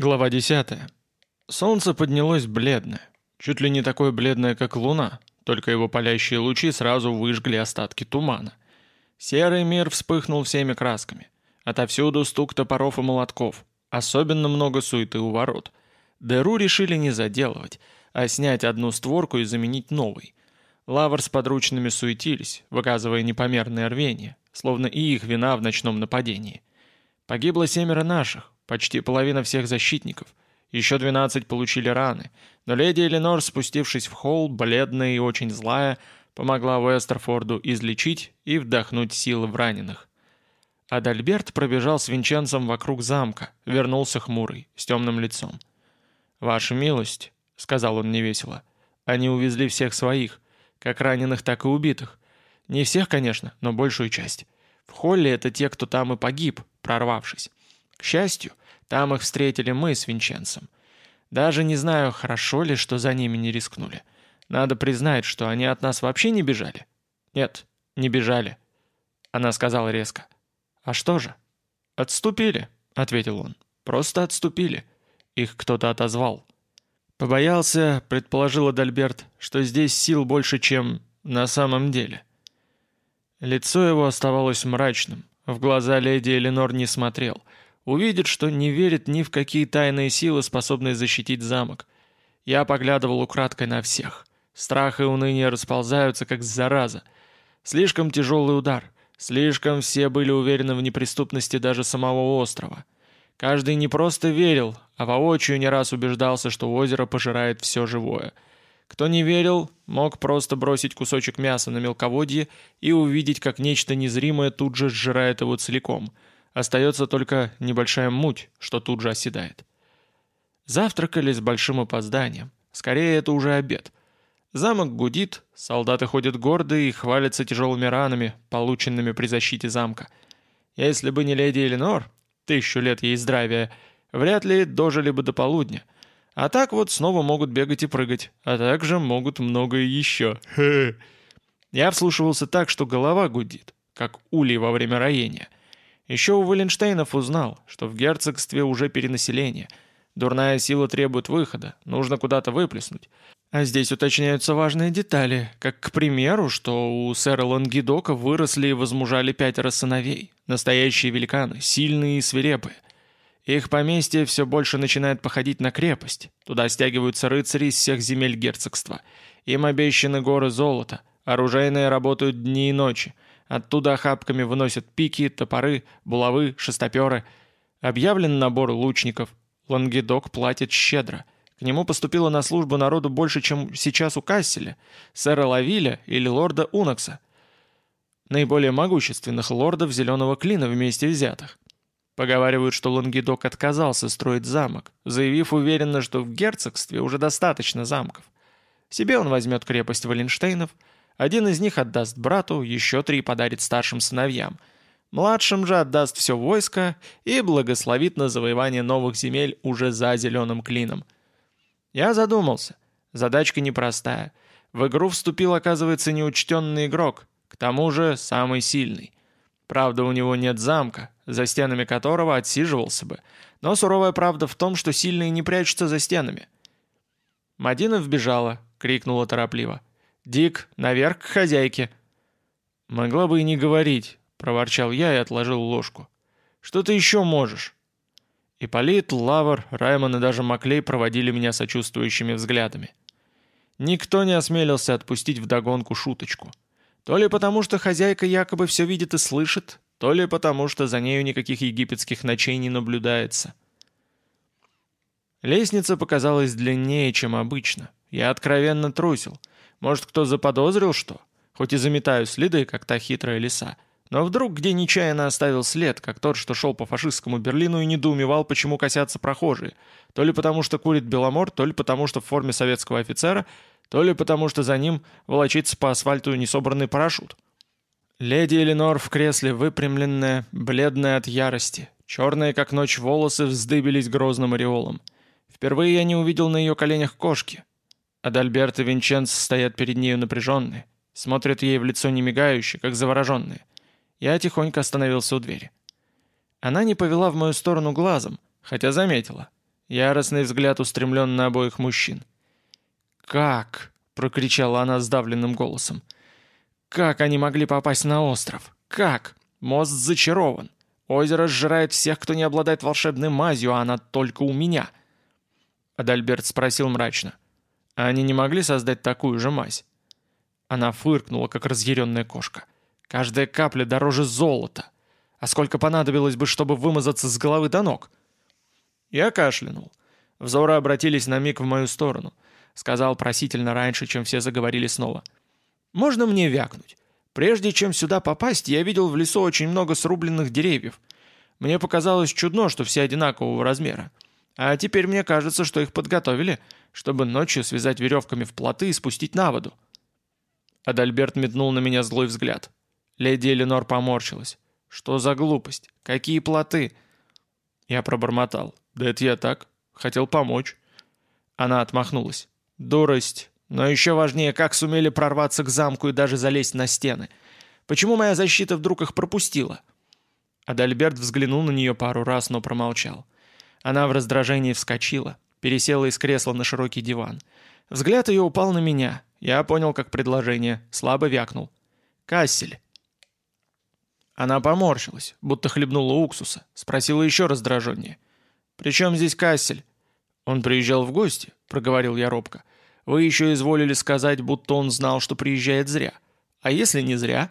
Глава 10. Солнце поднялось бледное, чуть ли не такое бледное, как луна, только его палящие лучи сразу выжгли остатки тумана. Серый мир вспыхнул всеми красками. Отовсюду стук топоров и молотков. Особенно много суеты у ворот. Дыру решили не заделывать, а снять одну створку и заменить новой. Лавр с подручными суетились, выказывая непомерное рвение, словно и их вина в ночном нападении. Погибло семеро наших, почти половина всех защитников. Еще двенадцать получили раны, но леди Эленор, спустившись в холл, бледная и очень злая, помогла Уэстерфорду излечить и вдохнуть силы в раненых. Адальберт пробежал с Винченцем вокруг замка, вернулся хмурый, с темным лицом. «Ваша милость», — сказал он невесело, — «они увезли всех своих, как раненых, так и убитых. Не всех, конечно, но большую часть. В холле это те, кто там и погиб, прорвавшись. К счастью, там их встретили мы с Винченцем. Даже не знаю, хорошо ли, что за ними не рискнули. Надо признать, что они от нас вообще не бежали. Нет, не бежали. Она сказала резко. А что же? Отступили, ответил он. Просто отступили. Их кто-то отозвал. Побоялся, предположил Адальберт, что здесь сил больше, чем на самом деле. Лицо его оставалось мрачным. В глаза леди Эленор не смотрел — Увидит, что не верит ни в какие тайные силы, способные защитить замок. Я поглядывал украдкой на всех. Страх и уныние расползаются, как зараза. Слишком тяжелый удар. Слишком все были уверены в неприступности даже самого острова. Каждый не просто верил, а воочию не раз убеждался, что озеро пожирает все живое. Кто не верил, мог просто бросить кусочек мяса на мелководье и увидеть, как нечто незримое тут же сжирает его целиком — Остается только небольшая муть, что тут же оседает. Завтракали с большим опозданием. Скорее, это уже обед. Замок гудит, солдаты ходят гордые и хвалятся тяжелыми ранами, полученными при защите замка. Если бы не леди Эленор, тысячу лет ей здравия, вряд ли дожили бы до полудня. А так вот снова могут бегать и прыгать, а также могут многое еще. Я вслушивался так, что голова гудит, как улей во время роения. Еще у Валенштейнов узнал, что в герцогстве уже перенаселение. Дурная сила требует выхода, нужно куда-то выплеснуть. А здесь уточняются важные детали, как, к примеру, что у сэра Лангедока выросли и возмужали пятеро сыновей. Настоящие великаны, сильные и свирепые. Их поместье все больше начинает походить на крепость. Туда стягиваются рыцари из всех земель герцогства. Им обещаны горы золота. Оружейные работают дни и ночи. Оттуда охапками выносят пики, топоры, булавы, шестоперы. Объявлен набор лучников. Лангедок платит щедро. К нему поступило на службу народу больше, чем сейчас у Касселя, сэра Лавиля или лорда Унокса. Наиболее могущественных лордов Зеленого Клина вместе взятых. Поговаривают, что Лангедок отказался строить замок, заявив уверенно, что в герцогстве уже достаточно замков. Себе он возьмет крепость Валенштейнов – один из них отдаст брату, еще три подарит старшим сыновьям. Младшим же отдаст все войско и благословит на завоевание новых земель уже за зеленым клином. Я задумался. Задачка непростая. В игру вступил, оказывается, неучтенный игрок, к тому же самый сильный. Правда, у него нет замка, за стенами которого отсиживался бы, но суровая правда в том, что сильные не прячутся за стенами. Мадина вбежала, крикнула торопливо. «Дик, наверх к хозяйке!» «Могла бы и не говорить», — проворчал я и отложил ложку. «Что ты еще можешь?» Ипполит, Лавр, Раймон и даже Маклей проводили меня сочувствующими взглядами. Никто не осмелился отпустить вдогонку шуточку. То ли потому, что хозяйка якобы все видит и слышит, то ли потому, что за нею никаких египетских ночей не наблюдается. Лестница показалась длиннее, чем обычно. Я откровенно трусил. Может, кто заподозрил что? Хоть и заметаю следы, как та хитрая лиса. Но вдруг где нечаянно оставил след, как тот, что шел по фашистскому Берлину и недоумевал, почему косятся прохожие. То ли потому, что курит Беломор, то ли потому, что в форме советского офицера, то ли потому, что за ним волочится по асфальту несобранный парашют. Леди Эленор в кресле выпрямленная, бледная от ярости. Черные, как ночь, волосы вздыбились грозным ореолом. Впервые я не увидел на ее коленях кошки. Адальберт и Винченц стоят перед нею напряженные, смотрят ей в лицо немигающе, как завороженные. Я тихонько остановился у двери. Она не повела в мою сторону глазом, хотя заметила. Яростный взгляд устремлен на обоих мужчин. «Как?» — прокричала она сдавленным голосом. «Как они могли попасть на остров? Как? Мост зачарован. Озеро сжирает всех, кто не обладает волшебной мазью, а она только у меня». Адальберт спросил мрачно. «А они не могли создать такую же мазь?» Она фыркнула, как разъяренная кошка. «Каждая капля дороже золота. А сколько понадобилось бы, чтобы вымазаться с головы до ног?» Я кашлянул. Взоры обратились на миг в мою сторону. Сказал просительно раньше, чем все заговорили снова. «Можно мне вякнуть? Прежде чем сюда попасть, я видел в лесу очень много срубленных деревьев. Мне показалось чудно, что все одинакового размера. А теперь мне кажется, что их подготовили, чтобы ночью связать веревками в плоты и спустить на воду». Адальберт метнул на меня злой взгляд. Леди Эленор поморщилась. «Что за глупость? Какие плоты?» Я пробормотал. «Да это я так. Хотел помочь». Она отмахнулась. «Дурость. Но еще важнее, как сумели прорваться к замку и даже залезть на стены. Почему моя защита вдруг их пропустила?» Адальберт взглянул на нее пару раз, но промолчал. Она в раздражении вскочила, пересела из кресла на широкий диван. Взгляд ее упал на меня. Я понял, как предложение. Слабо вякнул. «Кассель». Она поморщилась, будто хлебнула уксуса. Спросила еще раздраженнее. «При чем здесь Кассель?» «Он приезжал в гости», — проговорил я робко. «Вы еще изволили сказать, будто он знал, что приезжает зря. А если не зря?»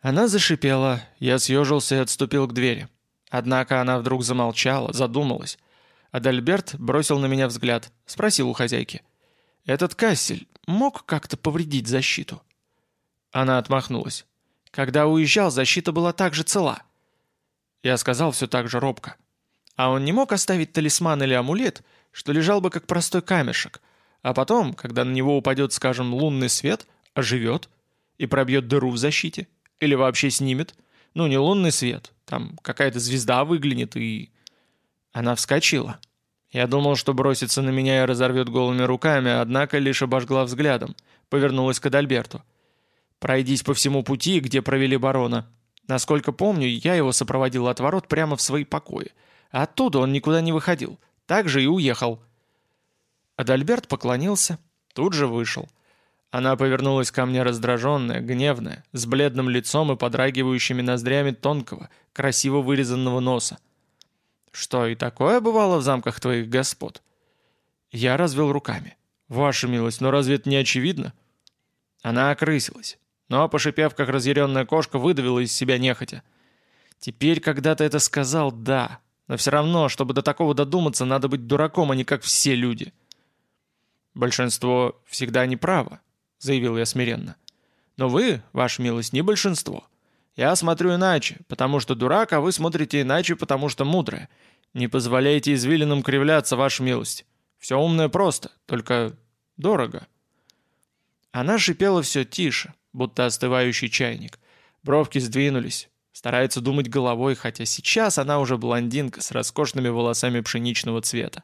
Она зашипела, я съежился и отступил к двери. Однако она вдруг замолчала, задумалась. Адальберт бросил на меня взгляд, спросил у хозяйки. «Этот Кассель мог как-то повредить защиту?» Она отмахнулась. Когда уезжал, защита была также цела. Я сказал все так же робко. А он не мог оставить талисман или амулет, что лежал бы как простой камешек, а потом, когда на него упадет, скажем, лунный свет, оживет и пробьет дыру в защите, или вообще снимет. Ну, не лунный свет, там какая-то звезда выглянет и... Она вскочила. Я думал, что бросится на меня и разорвет голыми руками, однако лишь обожгла взглядом. Повернулась к Адальберту. Пройдись по всему пути, где провели барона. Насколько помню, я его сопроводил от ворот прямо в свои покои. А оттуда он никуда не выходил. Так же и уехал. Адальберт поклонился, тут же вышел. Она повернулась ко мне раздраженная, гневная, с бледным лицом и подрагивающими ноздрями тонкого, красиво вырезанного носа. «Что, и такое бывало в замках твоих господ?» Я развел руками. «Ваша милость, но разве это не очевидно?» Она окрысилась но, пошипев, как разъяренная кошка, выдавила из себя нехотя. «Теперь, когда ты это сказал, да. Но все равно, чтобы до такого додуматься, надо быть дураком, а не как все люди». «Большинство всегда неправо», — заявил я смиренно. «Но вы, ваша милость, не большинство. Я смотрю иначе, потому что дурак, а вы смотрите иначе, потому что мудрая. Не позволяйте извилинам кривляться, ваша милость. Все умное просто, только дорого». Она шипела все тише, будто остывающий чайник. Бровки сдвинулись. Старается думать головой, хотя сейчас она уже блондинка с роскошными волосами пшеничного цвета.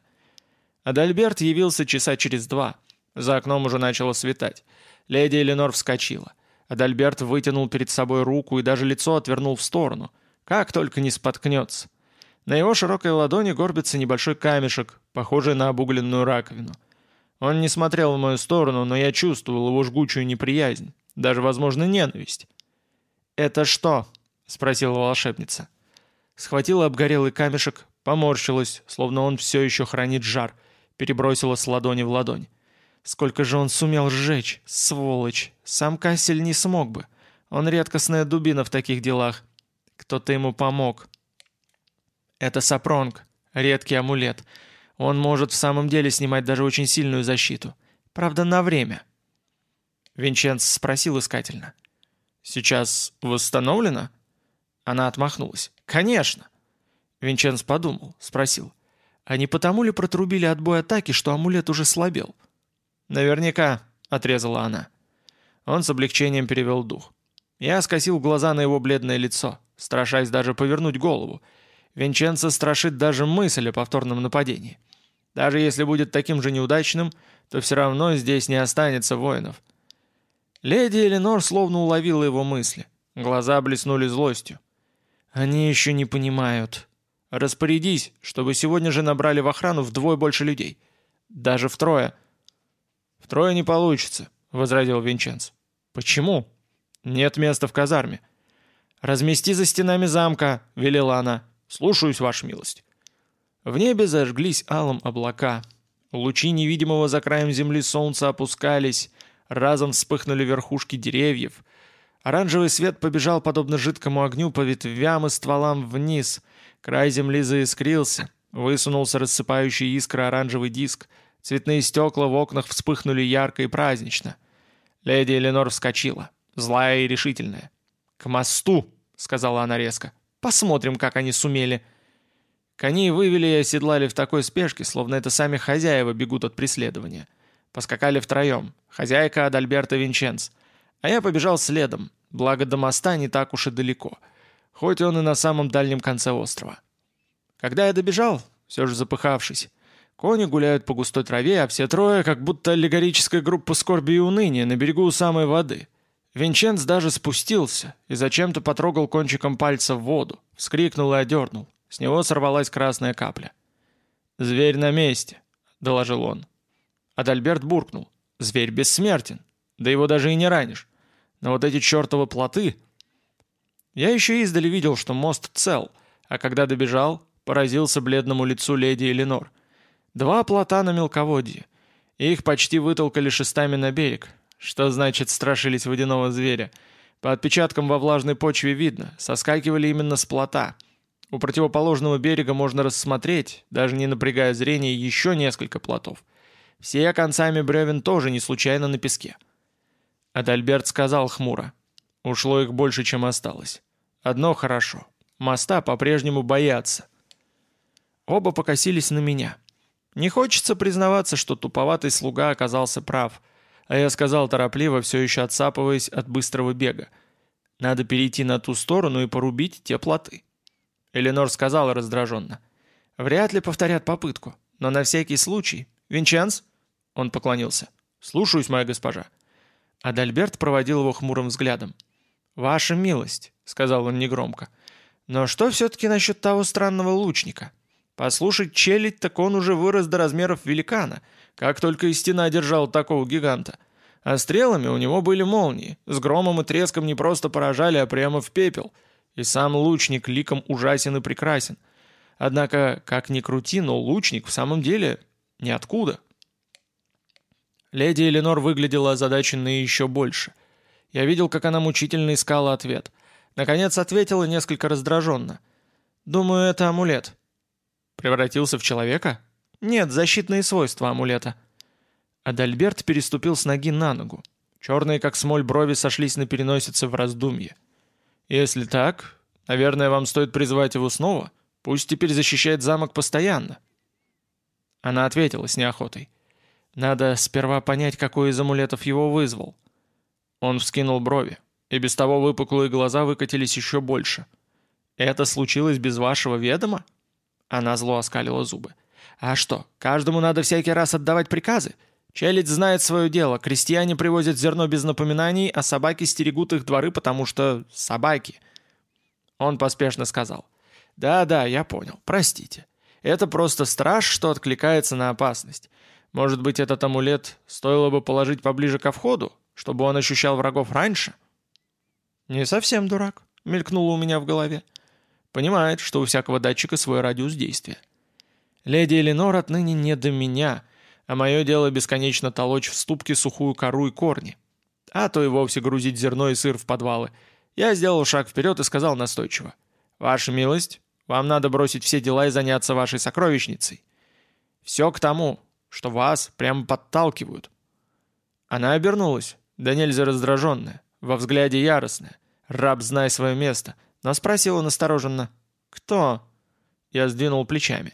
Адальберт явился часа через два. За окном уже начало светать. Леди Эленор вскочила. Адальберт вытянул перед собой руку и даже лицо отвернул в сторону. Как только не споткнется. На его широкой ладони горбится небольшой камешек, похожий на обугленную раковину. Он не смотрел в мою сторону, но я чувствовал его жгучую неприязнь даже, возможно, ненависть. «Это что?» — спросила волшебница. Схватила обгорелый камешек, поморщилась, словно он все еще хранит жар, перебросила с ладони в ладонь. Сколько же он сумел сжечь, сволочь! Сам Кассель не смог бы. Он редкостная дубина в таких делах. Кто-то ему помог. Это сапронг, редкий амулет. Он может в самом деле снимать даже очень сильную защиту. Правда, на время. Винченц спросил искательно. «Сейчас восстановлено?» Она отмахнулась. «Конечно!» Винченц подумал, спросил. «А не потому ли протрубили отбой атаки, что амулет уже слабел?» «Наверняка», — отрезала она. Он с облегчением перевел дух. Я скосил глаза на его бледное лицо, страшась даже повернуть голову. Винченцо страшит даже мысль о повторном нападении. Даже если будет таким же неудачным, то все равно здесь не останется воинов. Леди Эленор словно уловила его мысли. Глаза блеснули злостью. «Они еще не понимают». Распорядись, чтобы сегодня же набрали в охрану вдвое больше людей. Даже втрое». «Втрое не получится», — возразил Винченц. «Почему?» «Нет места в казарме». «Размести за стенами замка», — велела она. «Слушаюсь, ваша милость». В небе зажглись алым облака. Лучи невидимого за краем земли солнца опускались, разом вспыхнули верхушки деревьев. Оранжевый свет побежал, подобно жидкому огню, по ветвям и стволам вниз. Край земли заискрился, высунулся рассыпающий искры оранжевый диск. Цветные стекла в окнах вспыхнули ярко и празднично. Леди Эленор вскочила, злая и решительная. «К мосту!» — сказала она резко. «Посмотрим, как они сумели». Коней вывели и оседлали в такой спешке, словно это сами хозяева бегут от преследования. Поскакали втроем. Хозяйка Адальберта Винченц. А я побежал следом, благо до моста не так уж и далеко. Хоть он и на самом дальнем конце острова. Когда я добежал, все же запыхавшись, кони гуляют по густой траве, а все трое, как будто аллегорическая группа скорби и уныния на берегу у самой воды. Винченц даже спустился и зачем-то потрогал кончиком пальца в воду, вскрикнул и одернул. С него сорвалась красная капля. «Зверь на месте», — доложил он. Адальберт буркнул. «Зверь бессмертен. Да его даже и не ранишь. Но вот эти чертовы плоты...» Я еще издали видел, что мост цел, а когда добежал, поразился бледному лицу леди Эленор. Два плота на мелководье. Их почти вытолкали шестами на берег. Что значит страшились водяного зверя? По отпечаткам во влажной почве видно, соскакивали именно с плота — у противоположного берега можно рассмотреть, даже не напрягая зрение, еще несколько плотов. Все концами бревен тоже не случайно на песке. Адальберт сказал хмуро. Ушло их больше, чем осталось. Одно хорошо. Моста по-прежнему боятся. Оба покосились на меня. Не хочется признаваться, что туповатый слуга оказался прав, а я сказал торопливо, все еще отсапываясь от быстрого бега. Надо перейти на ту сторону и порубить те плоты. Эленор сказала раздраженно. «Вряд ли повторят попытку, но на всякий случай. Винченс?» Он поклонился. «Слушаюсь, моя госпожа». Адальберт проводил его хмурым взглядом. «Ваша милость», — сказал он негромко. «Но что все-таки насчет того странного лучника? Послушать челядь, так он уже вырос до размеров великана, как только и стена держала такого гиганта. А стрелами у него были молнии, с громом и треском не просто поражали, а прямо в пепел». И сам лучник ликом ужасен и прекрасен. Однако, как ни крути, но лучник в самом деле ниоткуда. Леди Эленор выглядела озадаченной еще больше. Я видел, как она мучительно искала ответ. Наконец ответила несколько раздраженно. «Думаю, это амулет». «Превратился в человека?» «Нет, защитные свойства амулета». Адальберт переступил с ноги на ногу. Черные, как смоль, брови сошлись на переносице в раздумье. «Если так, наверное, вам стоит призвать его снова. Пусть теперь защищает замок постоянно». Она ответила с неохотой. «Надо сперва понять, какой из амулетов его вызвал». Он вскинул брови, и без того выпуклые глаза выкатились еще больше. «Это случилось без вашего ведома?» Она зло оскалила зубы. «А что, каждому надо всякий раз отдавать приказы? Челядь знает свое дело, крестьяне привозят зерно без напоминаний, а собаки стерегут их дворы, потому что собаки. Он поспешно сказал. «Да-да, я понял, простите. Это просто страж, что откликается на опасность. Может быть, этот амулет стоило бы положить поближе ко входу, чтобы он ощущал врагов раньше?» «Не совсем дурак», — мелькнуло у меня в голове. «Понимает, что у всякого датчика свой радиус действия. Леди Эленор отныне не до меня» а мое дело бесконечно толочь в ступке сухую кору и корни. А то и вовсе грузить зерно и сыр в подвалы. Я сделал шаг вперед и сказал настойчиво. «Ваша милость, вам надо бросить все дела и заняться вашей сокровищницей. Все к тому, что вас прямо подталкивают». Она обернулась, да нельзя раздраженная, во взгляде яростная. «Раб, знай свое место», но спросила настороженно. «Кто?» Я сдвинул плечами.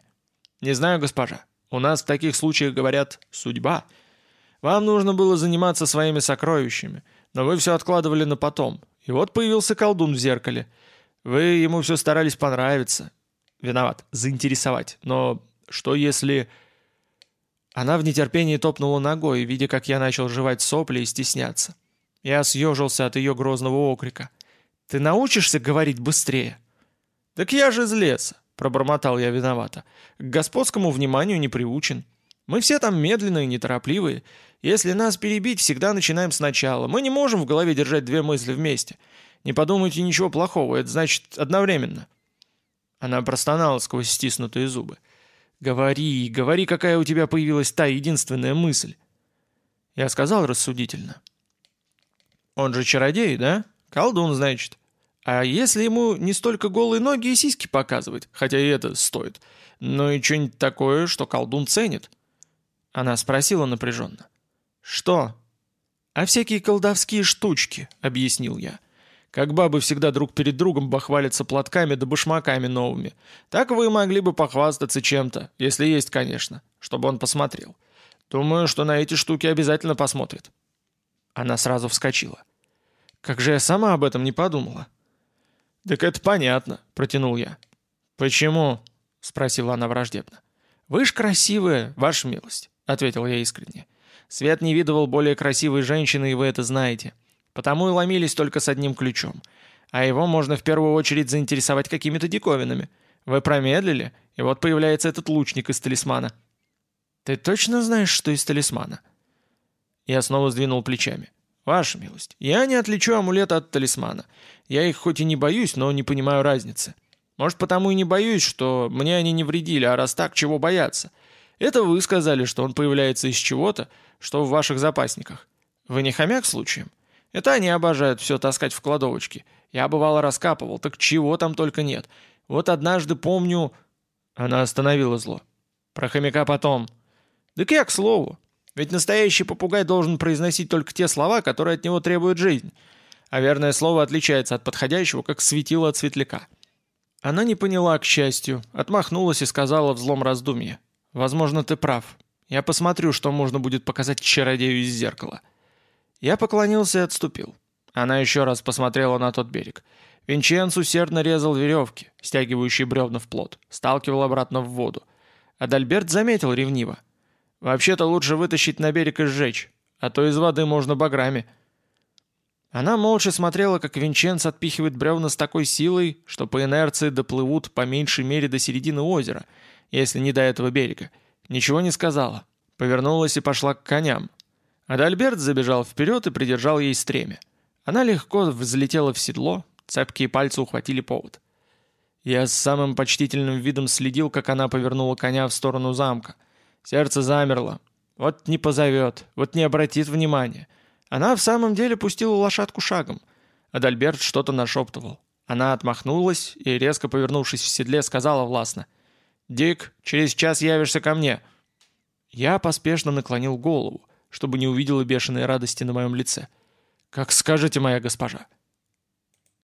«Не знаю, госпожа. У нас в таких случаях говорят «судьба». Вам нужно было заниматься своими сокровищами, но вы все откладывали на потом. И вот появился колдун в зеркале. Вы ему все старались понравиться. Виноват, заинтересовать. Но что если... Она в нетерпении топнула ногой, видя, как я начал жевать сопли и стесняться. Я съежился от ее грозного окрика. «Ты научишься говорить быстрее?» «Так я же из леса. пробормотал я виновато. «К господскому вниманию не приучен. Мы все там медленные, неторопливые. Если нас перебить, всегда начинаем сначала. Мы не можем в голове держать две мысли вместе. Не подумайте ничего плохого, это значит одновременно». Она простонала сквозь стиснутые зубы. «Говори, говори, какая у тебя появилась та единственная мысль». Я сказал рассудительно. «Он же чародей, да? Колдун, значит. А если ему не столько голые ноги и сиськи показывать, хотя и это стоит, но и что-нибудь такое, что колдун ценит?» Она спросила напряженно. «Что?» «А всякие колдовские штучки», — объяснил я. Как бабы всегда друг перед другом бахвалятся платками да башмаками новыми. Так вы могли бы похвастаться чем-то, если есть, конечно, чтобы он посмотрел. Думаю, что на эти штуки обязательно посмотрит». Она сразу вскочила. «Как же я сама об этом не подумала?» «Так это понятно», — протянул я. «Почему?» — спросила она враждебно. «Вы ж красивая, ваша милость», — ответил я искренне. «Свет не видывал более красивой женщины, и вы это знаете. Потому и ломились только с одним ключом. А его можно в первую очередь заинтересовать какими-то диковинами. Вы промедлили, и вот появляется этот лучник из талисмана. Ты точно знаешь, что из талисмана? Я снова сдвинул плечами. Ваша милость, я не отличу амулета от талисмана. Я их хоть и не боюсь, но не понимаю разницы. Может, потому и не боюсь, что мне они не вредили, а раз так, чего бояться? Это вы сказали, что он появляется из чего-то, что в ваших запасниках. Вы не хомяк случаем? Это они обожают все таскать в кладовочке. Я бывало раскапывал, так чего там только нет. Вот однажды помню...» Она остановила зло. «Про хомяка потом». «Так я к слову. Ведь настоящий попугай должен произносить только те слова, которые от него требует жизнь. А верное слово отличается от подходящего, как светило от светляка». Она не поняла, к счастью, отмахнулась и сказала в злом раздумье. «Возможно, ты прав. Я посмотрю, что можно будет показать чародею из зеркала». Я поклонился и отступил. Она еще раз посмотрела на тот берег. Винченц усердно резал веревки, стягивающие бревна в плот, сталкивал обратно в воду. Адальберт заметил ревниво. «Вообще-то лучше вытащить на берег и сжечь, а то из воды можно баграми». Она молча смотрела, как Винченц отпихивает бревна с такой силой, что по инерции доплывут по меньшей мере до середины озера, если не до этого берега. Ничего не сказала. Повернулась и пошла к коням, Адальберт забежал вперед и придержал ей стремя. Она легко взлетела в седло, цепкие пальцы ухватили повод. Я с самым почтительным видом следил, как она повернула коня в сторону замка. Сердце замерло. Вот не позовет, вот не обратит внимания. Она в самом деле пустила лошадку шагом. Адальберт что-то нашептывал. Она отмахнулась и, резко повернувшись в седле, сказала властно. «Дик, через час явишься ко мне». Я поспешно наклонил голову чтобы не увидела бешеной радости на моем лице. «Как скажете, моя госпожа!»